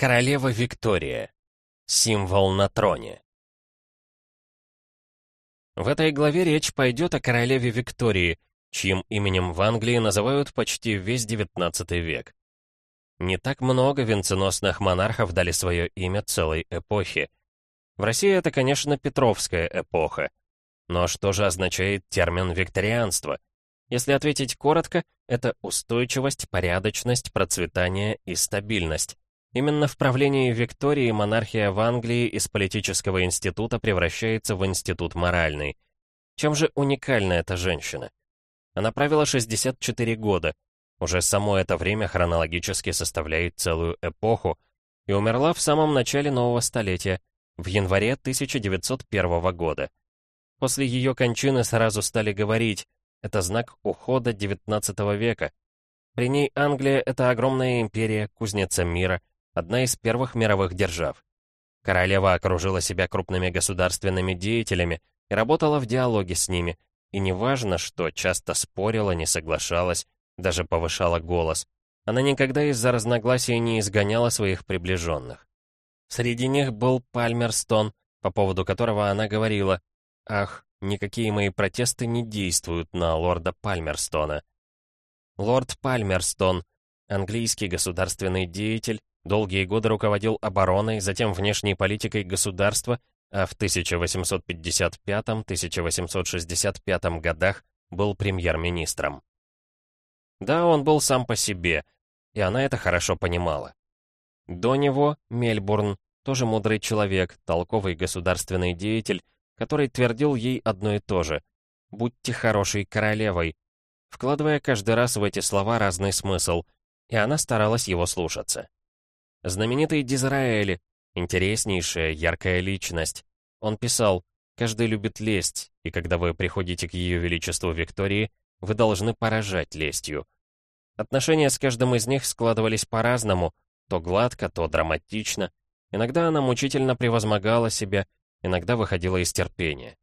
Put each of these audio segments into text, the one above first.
Королева Виктория. Символ на троне. В этой главе речь пойдет о королеве Виктории, чьим именем в Англии называют почти весь XIX век. Не так много венценосных монархов дали свое имя целой эпохе. В России это, конечно, Петровская эпоха. Но что же означает термин «викторианство»? Если ответить коротко, это устойчивость, порядочность, процветание и стабильность. Именно в правлении Виктории монархия в Англии из политического института превращается в институт моральный. Чем же уникальна эта женщина? Она правила 64 года. Уже само это время хронологически составляет целую эпоху и умерла в самом начале нового столетия, в январе 1901 года. После ее кончины сразу стали говорить, это знак ухода XIX века. При ней Англия — это огромная империя, кузница мира, одна из первых мировых держав. Королева окружила себя крупными государственными деятелями и работала в диалоге с ними, и неважно, что часто спорила, не соглашалась, даже повышала голос. Она никогда из-за разногласий не изгоняла своих приближенных. Среди них был Пальмерстон, по поводу которого она говорила, «Ах, никакие мои протесты не действуют на лорда Пальмерстона». Лорд Пальмерстон, английский государственный деятель, Долгие годы руководил обороной, затем внешней политикой государства, а в 1855-1865 годах был премьер-министром. Да, он был сам по себе, и она это хорошо понимала. До него Мельбурн, тоже мудрый человек, толковый государственный деятель, который твердил ей одно и то же «Будьте хорошей королевой», вкладывая каждый раз в эти слова разный смысл, и она старалась его слушаться. Знаменитый Дизраэли, интереснейшая, яркая личность. Он писал, «Каждый любит лесть, и когда вы приходите к Ее Величеству Виктории, вы должны поражать лестью». Отношения с каждым из них складывались по-разному, то гладко, то драматично. Иногда она мучительно превозмогала себя, иногда выходила из терпения.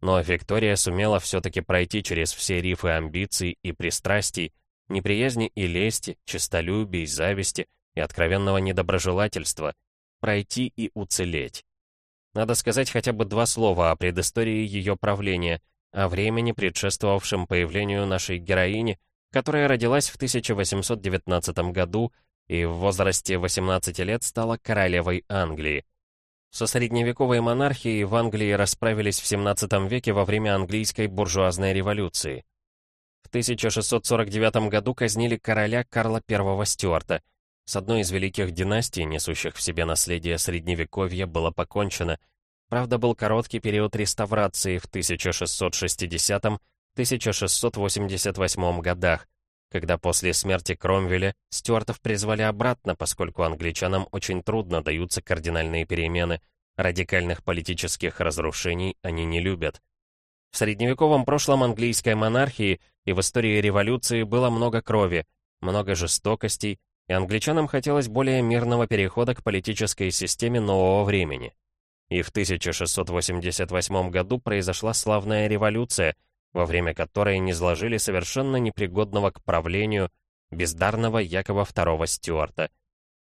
Но Виктория сумела все-таки пройти через все рифы амбиций и пристрастий, неприязни и лести, честолюбий, зависти, и откровенного недоброжелательства, пройти и уцелеть. Надо сказать хотя бы два слова о предыстории ее правления, о времени, предшествовавшем появлению нашей героини, которая родилась в 1819 году и в возрасте 18 лет стала королевой Англии. Со средневековой монархией в Англии расправились в 17 веке во время английской буржуазной революции. В 1649 году казнили короля Карла I Стюарта – с одной из великих династий, несущих в себе наследие Средневековья, было покончено. Правда, был короткий период реставрации в 1660-1688 годах, когда после смерти Кромвеля Стюартов призвали обратно, поскольку англичанам очень трудно даются кардинальные перемены, радикальных политических разрушений они не любят. В средневековом прошлом английской монархии и в истории революции было много крови, много жестокостей, и англичанам хотелось более мирного перехода к политической системе нового времени. И в 1688 году произошла славная революция, во время которой низложили совершенно непригодного к правлению бездарного Якова II Стюарта.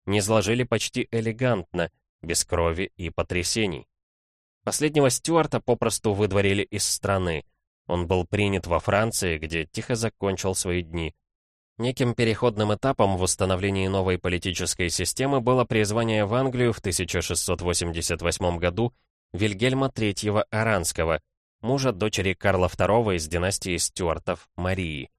Низложили почти элегантно, без крови и потрясений. Последнего Стюарта попросту выдворили из страны. Он был принят во Франции, где тихо закончил свои дни. Неким переходным этапом в установлении новой политической системы было призвание в Англию в 1688 году Вильгельма III Аранского, мужа дочери Карла II из династии Стюартов, Марии.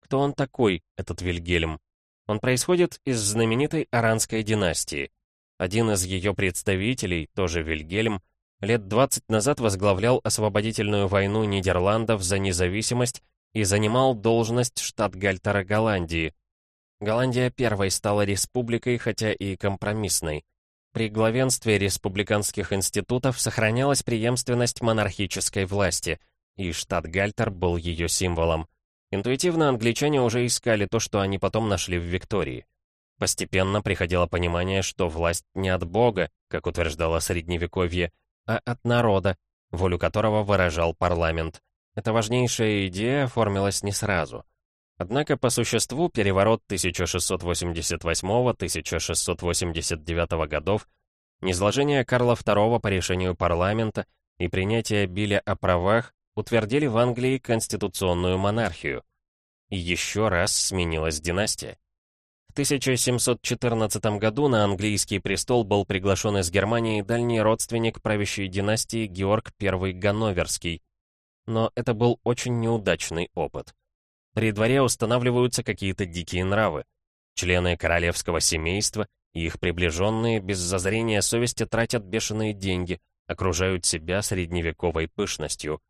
Кто он такой, этот Вильгельм? Он происходит из знаменитой Аранской династии. Один из ее представителей, тоже Вильгельм, лет 20 назад возглавлял освободительную войну Нидерландов за независимость и занимал должность штат-гальтера Голландии. Голландия первой стала республикой, хотя и компромиссной. При главенстве республиканских институтов сохранялась преемственность монархической власти, и штат Гальтер был ее символом. Интуитивно англичане уже искали то, что они потом нашли в Виктории. Постепенно приходило понимание, что власть не от Бога, как утверждало Средневековье, а от народа, волю которого выражал парламент. Эта важнейшая идея оформилась не сразу. Однако по существу переворот 1688-1689 годов, низложение Карла II по решению парламента и принятие Билля о правах утвердили в Англии конституционную монархию. И еще раз сменилась династия. В 1714 году на английский престол был приглашен из Германии дальний родственник правящей династии Георг I Ганноверский. Но это был очень неудачный опыт. При дворе устанавливаются какие-то дикие нравы. Члены королевского семейства и их приближенные без зазрения совести тратят бешеные деньги, окружают себя средневековой пышностью.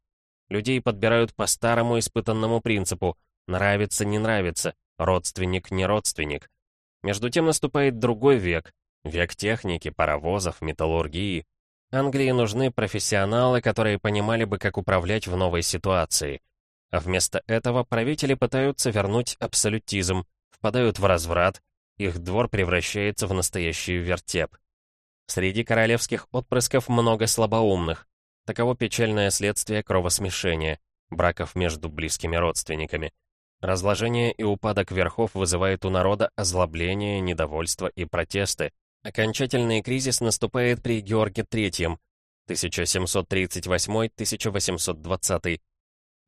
Людей подбирают по старому испытанному принципу «нравится, не нравится», Родственник не родственник. Между тем наступает другой век. Век техники, паровозов, металлургии. Англии нужны профессионалы, которые понимали бы, как управлять в новой ситуации. А вместо этого правители пытаются вернуть абсолютизм, впадают в разврат, их двор превращается в настоящий вертеп. Среди королевских отпрысков много слабоумных. Таково печальное следствие кровосмешения, браков между близкими родственниками. Разложение и упадок верхов вызывает у народа озлобление, недовольство и протесты. Окончательный кризис наступает при Георге III, 1738-1820.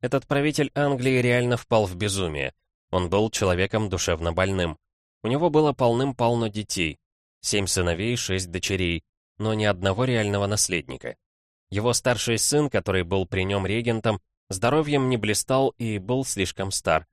Этот правитель Англии реально впал в безумие. Он был человеком душевно больным. У него было полным-полно детей. Семь сыновей, шесть дочерей, но ни одного реального наследника. Его старший сын, который был при нем регентом, здоровьем не блистал и был слишком стар.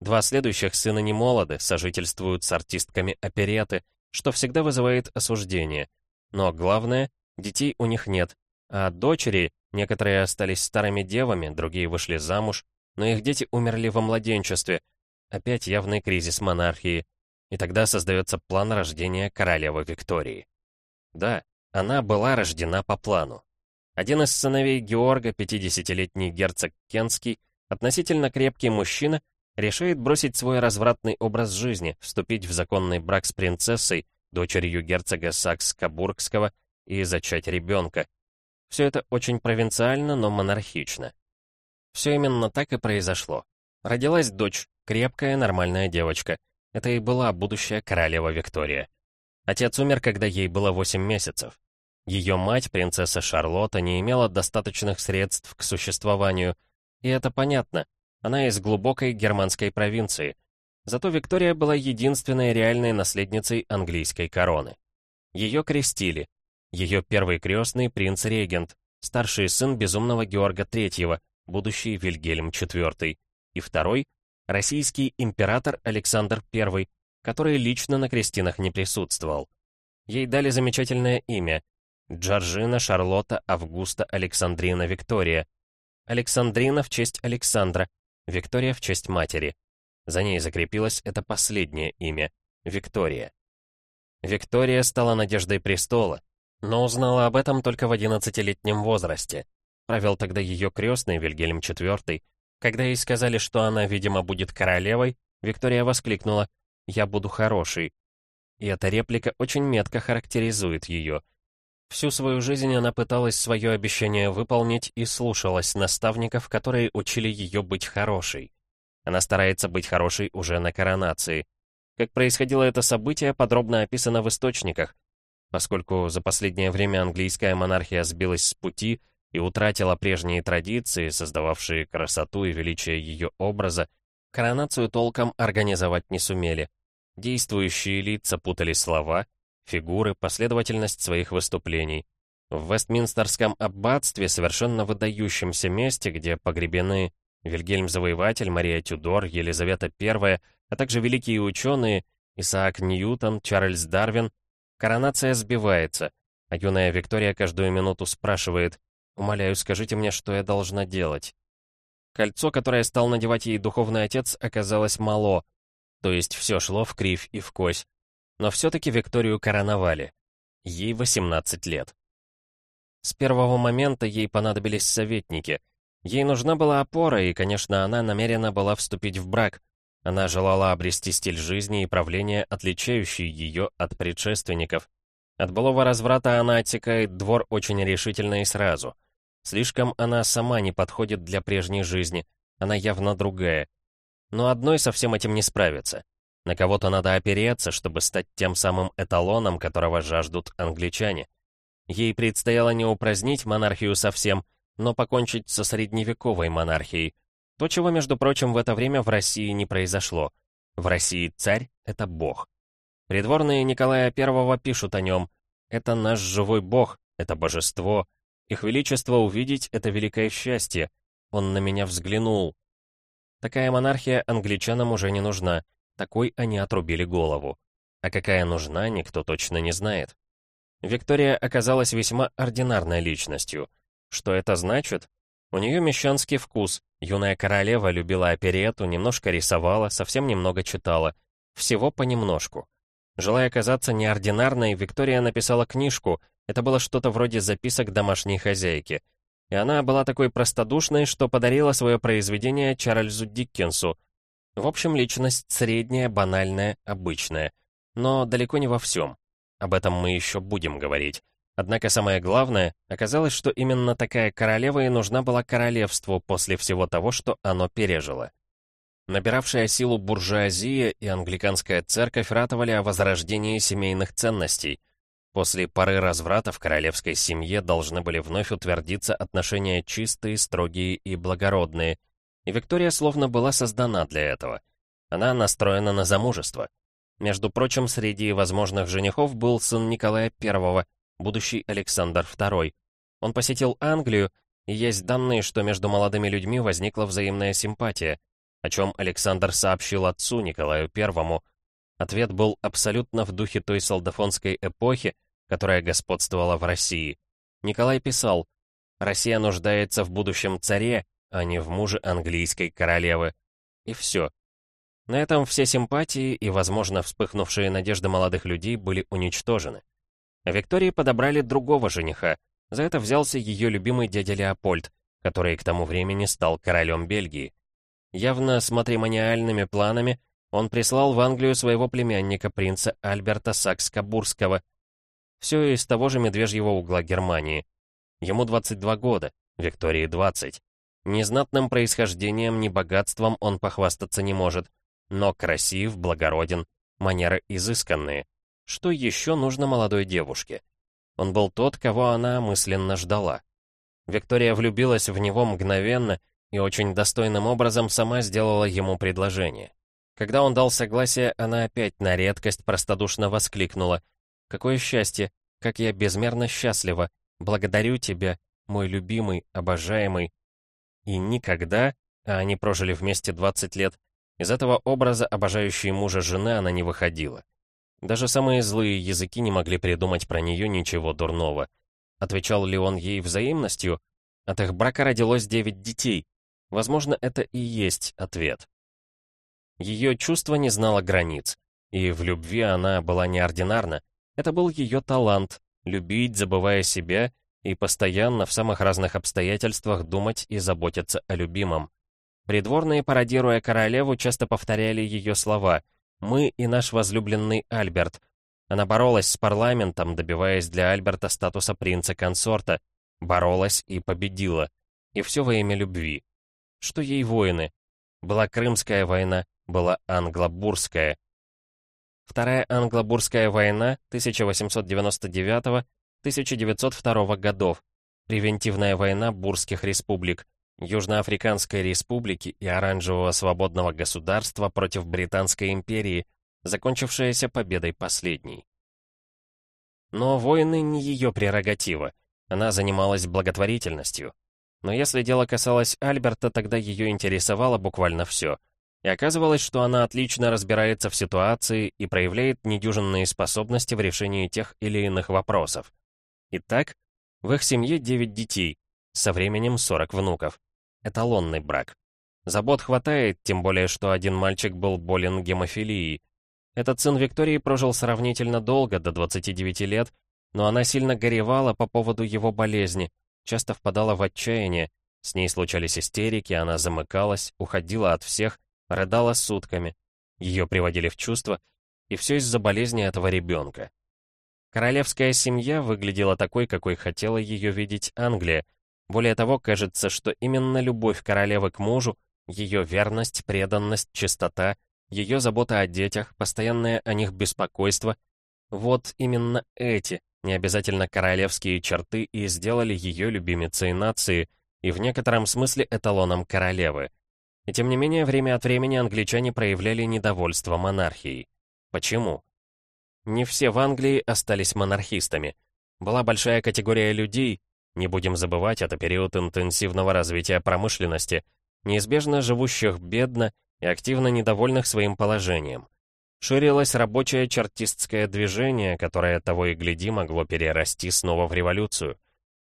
Два следующих сына не молоды, сожительствуют с артистками опереты, что всегда вызывает осуждение. Но главное, детей у них нет, а дочери, некоторые остались старыми девами, другие вышли замуж, но их дети умерли во младенчестве. Опять явный кризис монархии. И тогда создается план рождения королевы Виктории. Да, она была рождена по плану. Один из сыновей Георга, 50-летний герцог Кенский, относительно крепкий мужчина, решает бросить свой развратный образ жизни, вступить в законный брак с принцессой, дочерью герцога Сакс-Кабургского, и зачать ребенка. Все это очень провинциально, но монархично. Все именно так и произошло. Родилась дочь, крепкая, нормальная девочка. Это и была будущая королева Виктория. Отец умер, когда ей было 8 месяцев. Ее мать, принцесса Шарлотта, не имела достаточных средств к существованию, и это понятно, она из глубокой германской провинции. Зато Виктория была единственной реальной наследницей английской короны. Ее крестили. Ее первый крестный принц-регент, старший сын безумного Георга III, будущий Вильгельм IV, и второй — российский император Александр I, который лично на крестинах не присутствовал. Ей дали замечательное имя — Джорджина Шарлотта Августа Александрина Виктория. Александрина в честь Александра, Виктория в честь матери. За ней закрепилось это последнее имя — Виктория. Виктория стала надеждой престола, но узнала об этом только в 11-летнем возрасте. Провел тогда ее крестный Вильгельм IV. Когда ей сказали, что она, видимо, будет королевой, Виктория воскликнула «Я буду хорошей». И эта реплика очень метко характеризует ее. Всю свою жизнь она пыталась свое обещание выполнить и слушалась наставников, которые учили ее быть хорошей. Она старается быть хорошей уже на коронации. Как происходило это событие, подробно описано в источниках. Поскольку за последнее время английская монархия сбилась с пути и утратила прежние традиции, создававшие красоту и величие ее образа, коронацию толком организовать не сумели. Действующие лица путали слова, фигуры, последовательность своих выступлений. В Вестминстерском аббатстве, совершенно выдающемся месте, где погребены Вильгельм Завоеватель, Мария Тюдор, Елизавета I, а также великие ученые Исаак Ньютон, Чарльз Дарвин, коронация сбивается, а юная Виктория каждую минуту спрашивает «Умоляю, скажите мне, что я должна делать?» Кольцо, которое стал надевать ей духовный отец, оказалось мало, то есть все шло в кривь и в кось. Но все-таки Викторию короновали. Ей 18 лет. С первого момента ей понадобились советники. Ей нужна была опора, и, конечно, она намерена была вступить в брак. Она желала обрести стиль жизни и правления, отличающий ее от предшественников. От былого разврата она отсекает двор очень решительно и сразу. Слишком она сама не подходит для прежней жизни, она явно другая. Но одной со всем этим не справиться. На кого-то надо опереться, чтобы стать тем самым эталоном, которого жаждут англичане. Ей предстояло не упразднить монархию совсем, но покончить со средневековой монархией. То, чего, между прочим, в это время в России не произошло. В России царь — это бог. Придворные Николая I пишут о нем. Это наш живой бог, это божество. Их величество увидеть — это великое счастье. Он на меня взглянул. Такая монархия англичанам уже не нужна. Такой они отрубили голову. А какая нужна, никто точно не знает. Виктория оказалась весьма ординарной личностью. Что это значит? У нее мещанский вкус. Юная королева любила оперету, немножко рисовала, совсем немного читала. Всего понемножку. Желая казаться неординарной, Виктория написала книжку. Это было что-то вроде записок домашней хозяйки. И она была такой простодушной, что подарила свое произведение Чарльзу Диккенсу. В общем, личность средняя, банальная, обычная. Но далеко не во всем. Об этом мы еще будем говорить. Однако самое главное, оказалось, что именно такая королева и нужна была королевству после всего того, что оно пережило. Набиравшая силу буржуазия и англиканская церковь ратовали о возрождении семейных ценностей. После поры разврата в королевской семье должны были вновь утвердиться отношения чистые, строгие и благородные. И Виктория словно была создана для этого. Она настроена на замужество. Между прочим, среди возможных женихов был сын Николая I, будущий Александр II. Он посетил Англию, и есть данные, что между молодыми людьми возникла взаимная симпатия, о чем Александр сообщил отцу Николаю I. Ответ был абсолютно в духе той солдафонской эпохи, которая господствовала в России. Николай писал, «Россия нуждается в будущем царе, а не в муже английской королевы». И все. На этом все симпатии и, возможно, вспыхнувшие надежды молодых людей были уничтожены. Виктории подобрали другого жениха. За это взялся ее любимый дядя Леопольд, который к тому времени стал королем Бельгии. Явно с матримониальными планами он прислал в Англию своего племянника, принца Альберта Сакска-Бурского. Все из того же медвежьего угла Германии. Ему 22 года, Виктории 20. Ни знатным происхождением, ни богатством он похвастаться не может но красив, благороден, манеры изысканные. Что еще нужно молодой девушке? Он был тот, кого она мысленно ждала. Виктория влюбилась в него мгновенно и очень достойным образом сама сделала ему предложение. Когда он дал согласие, она опять на редкость простодушно воскликнула. «Какое счастье! Как я безмерно счастлива! Благодарю тебя, мой любимый, обожаемый!» И никогда, а они прожили вместе 20 лет, из этого образа обожающей мужа жены она не выходила. Даже самые злые языки не могли придумать про нее ничего дурного. Отвечал ли он ей взаимностью? От их брака родилось девять детей. Возможно, это и есть ответ. Ее чувство не знало границ, и в любви она была неординарна. Это был ее талант — любить, забывая себя, и постоянно в самых разных обстоятельствах думать и заботиться о любимом. Придворные, пародируя королеву, часто повторяли ее слова «Мы и наш возлюбленный Альберт». Она боролась с парламентом, добиваясь для Альберта статуса принца-консорта. Боролась и победила. И все во имя любви. Что ей воины? Была Крымская война, была Англобурская. Вторая Англобурская война 1899-1902 годов. Превентивная война бурских республик. Южноафриканской республики и Оранжевого свободного государства против Британской империи, закончившаяся победой последней. Но войны не ее прерогатива. Она занималась благотворительностью. Но если дело касалось Альберта, тогда ее интересовало буквально все. И оказывалось, что она отлично разбирается в ситуации и проявляет недюжинные способности в решении тех или иных вопросов. Итак, в их семье 9 детей, со временем 40 внуков. Эталонный брак. Забот хватает, тем более, что один мальчик был болен гемофилией. Этот сын Виктории прожил сравнительно долго, до 29 лет, но она сильно горевала по поводу его болезни, часто впадала в отчаяние, с ней случались истерики, она замыкалась, уходила от всех, рыдала сутками. Ее приводили в чувство, и все из-за болезни этого ребенка. Королевская семья выглядела такой, какой хотела ее видеть Англия, более того, кажется, что именно любовь королевы к мужу Ее верность, преданность, чистота, ее забота о детях, постоянное о них беспокойство — вот именно эти, не обязательно королевские черты, и сделали ее любимицей нации, и в некотором смысле эталоном королевы. И тем не менее, время от времени англичане проявляли недовольство монархией. Почему? Не все в Англии остались монархистами. Была большая категория людей, не будем забывать, это период интенсивного развития промышленности, неизбежно живущих бедно и активно недовольных своим положением. Ширилось рабочее чертистское движение, которое того и гляди могло перерасти снова в революцию.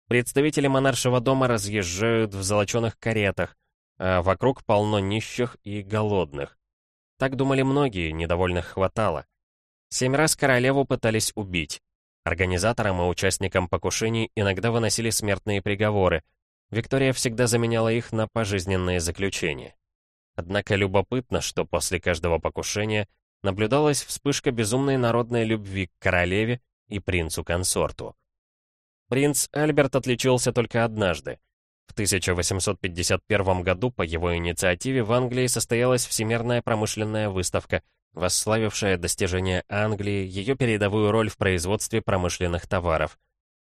Представители монаршего дома разъезжают в золоченых каретах, а вокруг полно нищих и голодных. Так думали многие, недовольных хватало. Семь раз королеву пытались убить. Организаторам и участникам покушений иногда выносили смертные приговоры. Виктория всегда заменяла их на пожизненные заключения. Однако любопытно, что после каждого покушения наблюдалась вспышка безумной народной любви к королеве и принцу-консорту. Принц Альберт отличился только однажды. В 1851 году по его инициативе в Англии состоялась Всемирная промышленная выставка – восславившая достижения Англии, ее передовую роль в производстве промышленных товаров.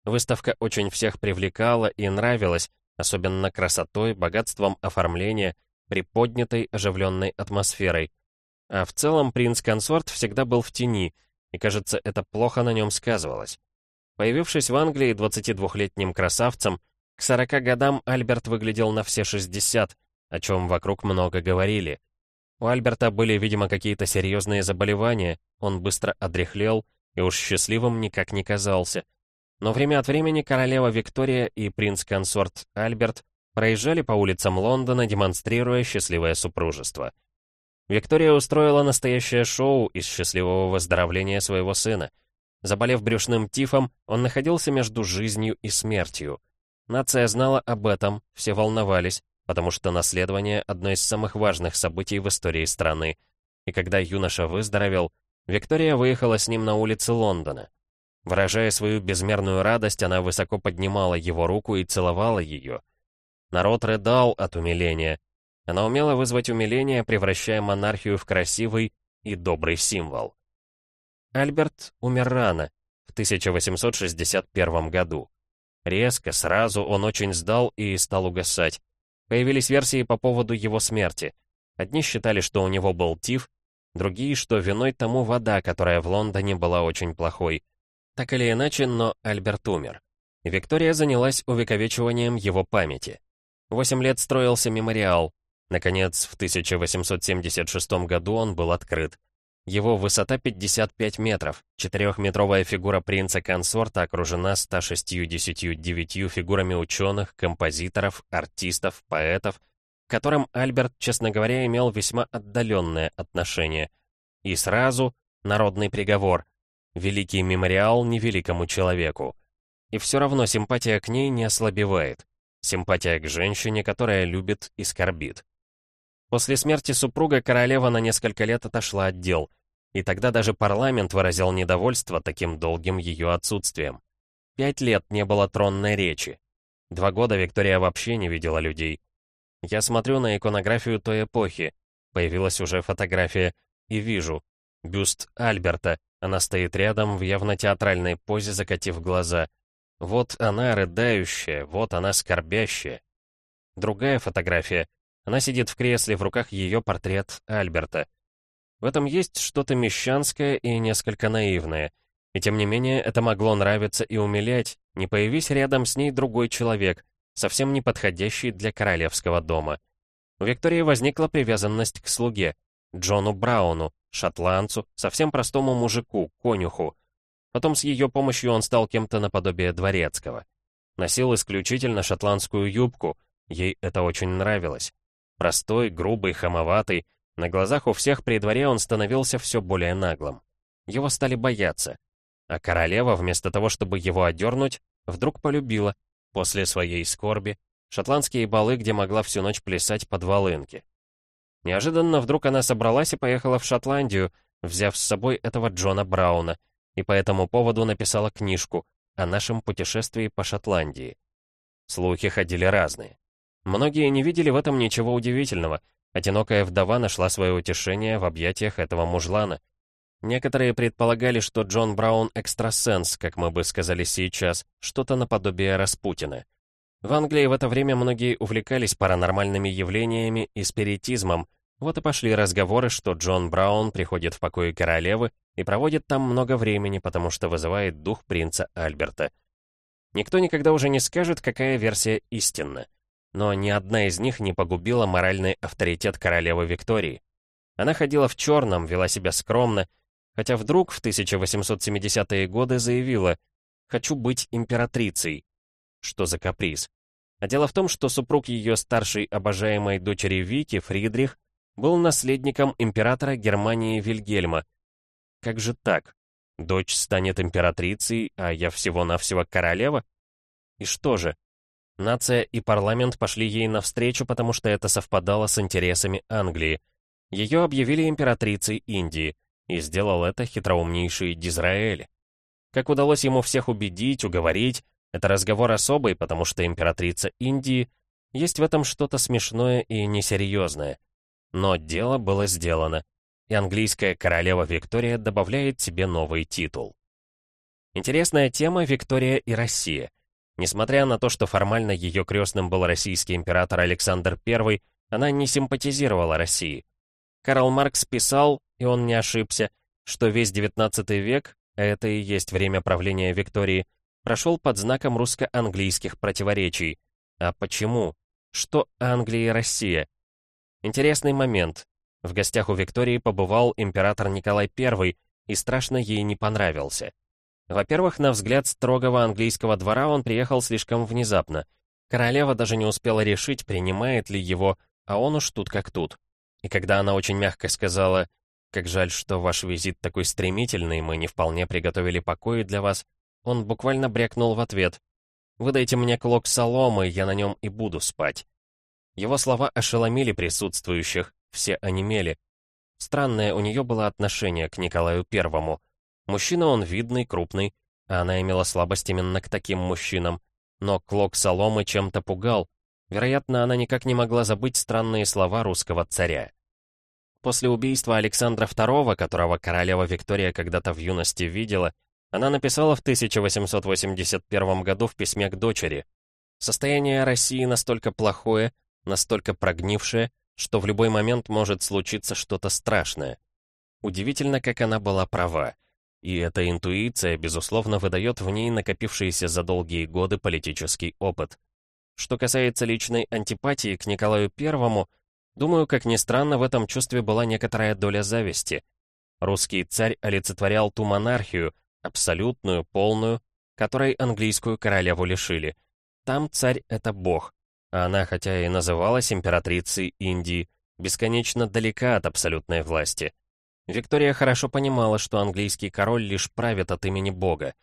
Выставка очень всех привлекала и нравилась, особенно красотой, богатством оформления, приподнятой, оживленной атмосферой. А в целом принц-консорт всегда был в тени, и, кажется, это плохо на нем сказывалось. Появившись в Англии 22-летним красавцем, к 40 годам Альберт выглядел на все 60, о чем вокруг много говорили. У Альберта были, видимо, какие-то серьезные заболевания, он быстро одряхлел и уж счастливым никак не казался. Но время от времени королева Виктория и принц-консорт Альберт проезжали по улицам Лондона, демонстрируя счастливое супружество. Виктория устроила настоящее шоу из счастливого выздоровления своего сына. Заболев брюшным тифом, он находился между жизнью и смертью. Нация знала об этом, все волновались, потому что наследование — одно из самых важных событий в истории страны. И когда юноша выздоровел, Виктория выехала с ним на улицы Лондона. Выражая свою безмерную радость, она высоко поднимала его руку и целовала ее. Народ рыдал от умиления. Она умела вызвать умиление, превращая монархию в красивый и добрый символ. Альберт умер рано, в 1861 году. Резко, сразу он очень сдал и стал угасать. Появились версии по поводу его смерти. Одни считали, что у него был тиф, другие, что виной тому вода, которая в Лондоне была очень плохой. Так или иначе, но Альберт умер. И Виктория занялась увековечиванием его памяти. Восемь лет строился мемориал. Наконец, в 1876 году он был открыт. Его высота 55 метров, четырехметровая фигура принца-консорта окружена 169 фигурами ученых, композиторов, артистов, поэтов, к которым Альберт, честно говоря, имел весьма отдаленное отношение. И сразу народный приговор. Великий мемориал невеликому человеку. И все равно симпатия к ней не ослабевает. Симпатия к женщине, которая любит и скорбит. После смерти супруга королева на несколько лет отошла от дел, и тогда даже парламент выразил недовольство таким долгим ее отсутствием. Пять лет не было тронной речи. Два года Виктория вообще не видела людей. Я смотрю на иконографию той эпохи, появилась уже фотография, и вижу. Бюст Альберта, она стоит рядом в явно театральной позе, закатив глаза. Вот она рыдающая, вот она скорбящая. Другая фотография она сидит в кресле, в руках ее портрет Альберта. В этом есть что-то мещанское и несколько наивное. И тем не менее, это могло нравиться и умилять, не появись рядом с ней другой человек, совсем не подходящий для королевского дома. У Виктории возникла привязанность к слуге, Джону Брауну, шотландцу, совсем простому мужику, конюху. Потом с ее помощью он стал кем-то наподобие дворецкого. Носил исключительно шотландскую юбку, ей это очень нравилось. Простой, грубый, хамоватый. На глазах у всех при дворе он становился все более наглым. Его стали бояться. А королева, вместо того, чтобы его одернуть, вдруг полюбила, после своей скорби, шотландские балы, где могла всю ночь плясать под волынки. Неожиданно вдруг она собралась и поехала в Шотландию, взяв с собой этого Джона Брауна, и по этому поводу написала книжку о нашем путешествии по Шотландии. Слухи ходили разные. Многие не видели в этом ничего удивительного, Одинокая вдова нашла свое утешение в объятиях этого мужлана. Некоторые предполагали, что Джон Браун экстрасенс, как мы бы сказали сейчас, что-то наподобие Распутина. В Англии в это время многие увлекались паранормальными явлениями и спиритизмом, вот и пошли разговоры, что Джон Браун приходит в покои королевы и проводит там много времени, потому что вызывает дух принца Альберта. Никто никогда уже не скажет, какая версия истинна. Но ни одна из них не погубила моральный авторитет королевы Виктории. Она ходила в черном, вела себя скромно, хотя вдруг в 1870-е годы заявила «хочу быть императрицей». Что за каприз? А дело в том, что супруг ее старшей обожаемой дочери Вики, Фридрих, был наследником императора Германии Вильгельма. Как же так? Дочь станет императрицей, а я всего-навсего королева? И что же? Нация и парламент пошли ей навстречу, потому что это совпадало с интересами Англии. Ее объявили императрицей Индии, и сделал это хитроумнейший Дизраэль. Как удалось ему всех убедить, уговорить, это разговор особый, потому что императрица Индии есть в этом что-то смешное и несерьезное. Но дело было сделано, и английская королева Виктория добавляет себе новый титул. Интересная тема «Виктория и Россия». Несмотря на то, что формально ее крестным был российский император Александр I, она не симпатизировала России. Карл Маркс писал, и он не ошибся, что весь XIX век, а это и есть время правления Виктории, прошел под знаком русско-английских противоречий. А почему? Что Англия и Россия? Интересный момент. В гостях у Виктории побывал император Николай I и страшно ей не понравился. Во-первых, на взгляд строгого английского двора он приехал слишком внезапно. Королева даже не успела решить, принимает ли его, а он уж тут как тут. И когда она очень мягко сказала, «Как жаль, что ваш визит такой стремительный, мы не вполне приготовили покои для вас», он буквально брякнул в ответ, «Выдайте мне клок соломы, я на нем и буду спать». Его слова ошеломили присутствующих, все онемели. Странное у нее было отношение к Николаю Первому. Мужчина он видный, крупный, а она имела слабость именно к таким мужчинам. Но клок соломы чем-то пугал. Вероятно, она никак не могла забыть странные слова русского царя. После убийства Александра II, которого королева Виктория когда-то в юности видела, она написала в 1881 году в письме к дочери. «Состояние России настолько плохое, настолько прогнившая, что в любой момент может случиться что-то страшное. Удивительно, как она была права. И эта интуиция, безусловно, выдает в ней накопившийся за долгие годы политический опыт. Что касается личной антипатии к Николаю Первому, думаю, как ни странно, в этом чувстве была некоторая доля зависти. Русский царь олицетворял ту монархию, абсолютную, полную, которой английскую королеву лишили. Там царь — это бог, а она, хотя и называлась императрицей Индии, бесконечно далека от абсолютной власти. Виктория хорошо понимала, что английский король лишь правит от имени Бога.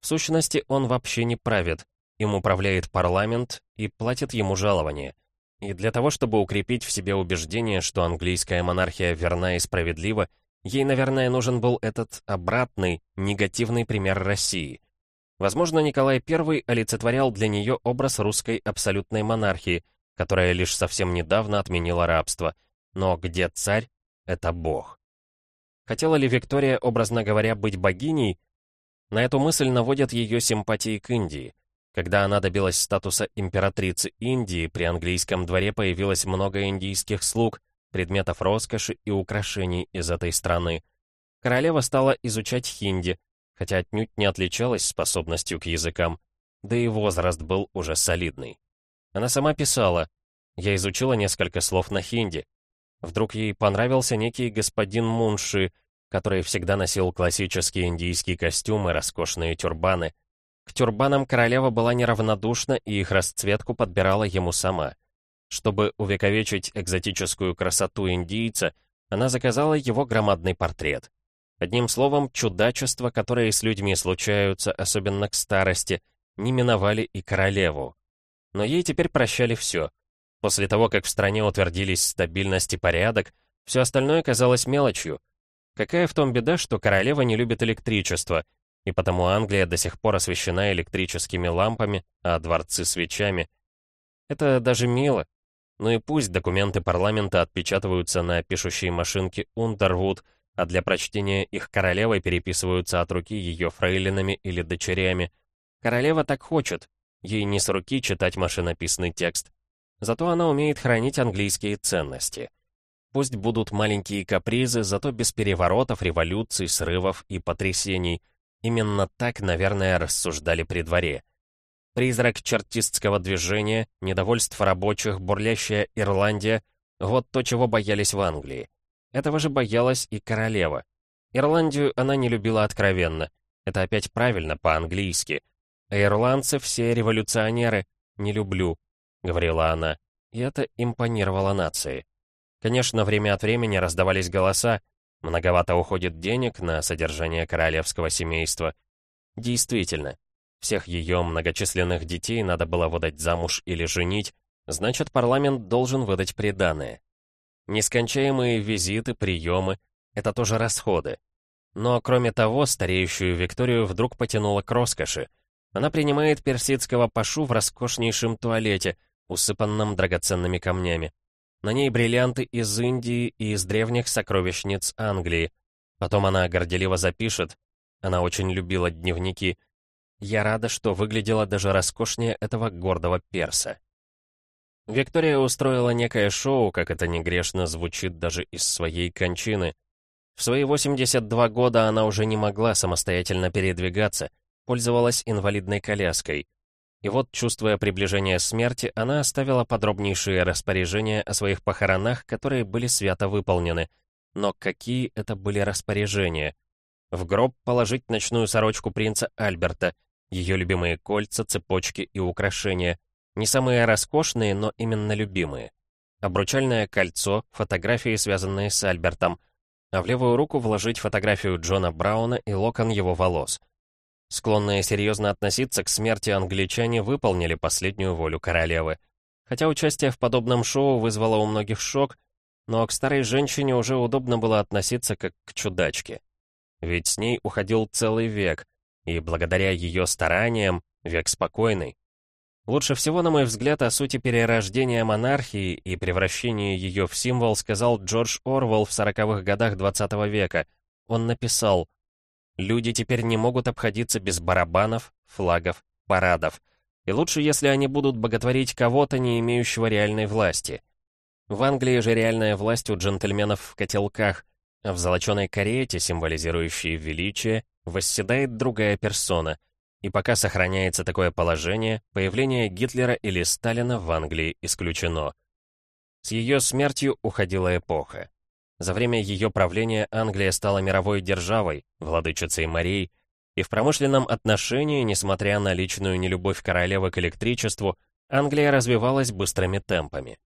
В сущности, он вообще не правит, им управляет парламент и платит ему жалование. И для того, чтобы укрепить в себе убеждение, что английская монархия верна и справедлива, ей, наверное, нужен был этот обратный, негативный пример России. Возможно, Николай I олицетворял для нее образ русской абсолютной монархии, которая лишь совсем недавно отменила рабство. Но где царь — это бог. Хотела ли Виктория, образно говоря, быть богиней? На эту мысль наводят ее симпатии к Индии. Когда она добилась статуса императрицы Индии, при английском дворе появилось много индийских слуг, предметов роскоши и украшений из этой страны. Королева стала изучать хинди, хотя отнюдь не отличалась способностью к языкам, да и возраст был уже солидный. Она сама писала, я изучила несколько слов на хинди. Вдруг ей понравился некий господин Мунши, который всегда носил классические индийские костюмы, роскошные тюрбаны. К тюрбанам королева была неравнодушна и их расцветку подбирала ему сама. Чтобы увековечить экзотическую красоту индийца, она заказала его громадный портрет. Одним словом, чудачества, которые с людьми случаются, особенно к старости, не миновали и королеву. Но ей теперь прощали все. После того, как в стране утвердились стабильность и порядок, все остальное казалось мелочью. Какая в том беда, что королева не любит электричество, и потому Англия до сих пор освещена электрическими лампами, а дворцы свечами. Это даже мило. Ну и пусть документы парламента отпечатываются на пишущей машинке Ундервуд, а для прочтения их королевой переписываются от руки ее фрейлинами или дочерями. Королева так хочет, ей не с руки читать машинописный текст. Зато она умеет хранить английские ценности. Пусть будут маленькие капризы, зато без переворотов, революций, срывов и потрясений. Именно так, наверное, рассуждали при дворе. Призрак чертистского движения, недовольств рабочих, бурлящая Ирландия — вот то, чего боялись в Англии. Этого же боялась и королева. Ирландию она не любила откровенно. Это опять правильно, по-английски. А ирландцы все революционеры. Не люблю, — говорила она. И это импонировало нации. Конечно, время от времени раздавались голоса. Многовато уходит денег на содержание королевского семейства. Действительно, всех ее многочисленных детей надо было выдать замуж или женить, значит, парламент должен выдать приданое. Нескончаемые визиты, приемы — это тоже расходы. Но, кроме того, стареющую Викторию вдруг потянуло к роскоши. Она принимает персидского пашу в роскошнейшем туалете, усыпанном драгоценными камнями. На ней бриллианты из Индии и из древних сокровищниц Англии. Потом она горделиво запишет, она очень любила дневники, я рада, что выглядела даже роскошнее этого гордого перса. Виктория устроила некое шоу, как это не грешно звучит даже из своей кончины. В свои 82 года она уже не могла самостоятельно передвигаться, пользовалась инвалидной коляской. И вот, чувствуя приближение смерти, она оставила подробнейшие распоряжения о своих похоронах, которые были свято выполнены. Но какие это были распоряжения? В гроб положить ночную сорочку принца Альберта — ее любимые кольца, цепочки и украшения. Не самые роскошные, но именно любимые. Обручальное кольцо, фотографии, связанные с Альбертом. А в левую руку вложить фотографию Джона Брауна и локон его волос. Склонные серьезно относиться к смерти англичане выполнили последнюю волю королевы. Хотя участие в подобном шоу вызвало у многих шок, но к старой женщине уже удобно было относиться как к чудачке. Ведь с ней уходил целый век, и благодаря ее стараниям век спокойный. Лучше всего, на мой взгляд, о сути перерождения монархии и превращения ее в символ сказал Джордж Орвелл в сороковых годах 20 века. Он написал «Люди теперь не могут обходиться без барабанов, флагов, парадов. И лучше, если они будут боготворить кого-то, не имеющего реальной власти. В Англии же реальная власть у джентльменов в котелках, а в золоченой карете, символизирующей величие, восседает другая персона, и пока сохраняется такое положение, появление Гитлера или Сталина в Англии исключено. С ее смертью уходила эпоха. За время ее правления Англия стала мировой державой, владычицей морей, и в промышленном отношении, несмотря на личную нелюбовь королевы к электричеству, Англия развивалась быстрыми темпами.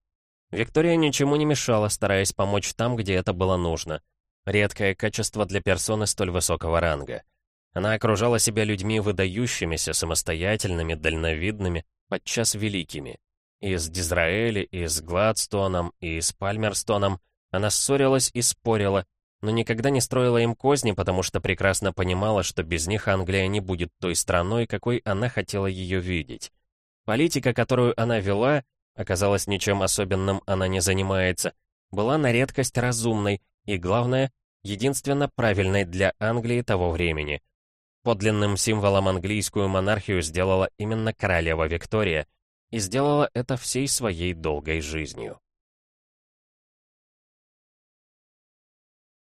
Виктория ничему не мешала, стараясь помочь там, где это было нужно. Редкое качество для персоны столь высокого ранга. Она окружала себя людьми выдающимися, самостоятельными, дальновидными, подчас великими. И с Дизраэли, и с Гладстоном, и с Пальмерстоном она ссорилась и спорила, но никогда не строила им козни, потому что прекрасно понимала, что без них Англия не будет той страной, какой она хотела ее видеть. Политика, которую она вела, оказалось, ничем особенным она не занимается, была на редкость разумной, и, главное, единственно правильной для Англии того времени. Подлинным символом английскую монархию сделала именно королева Виктория, и сделала это всей своей долгой жизнью.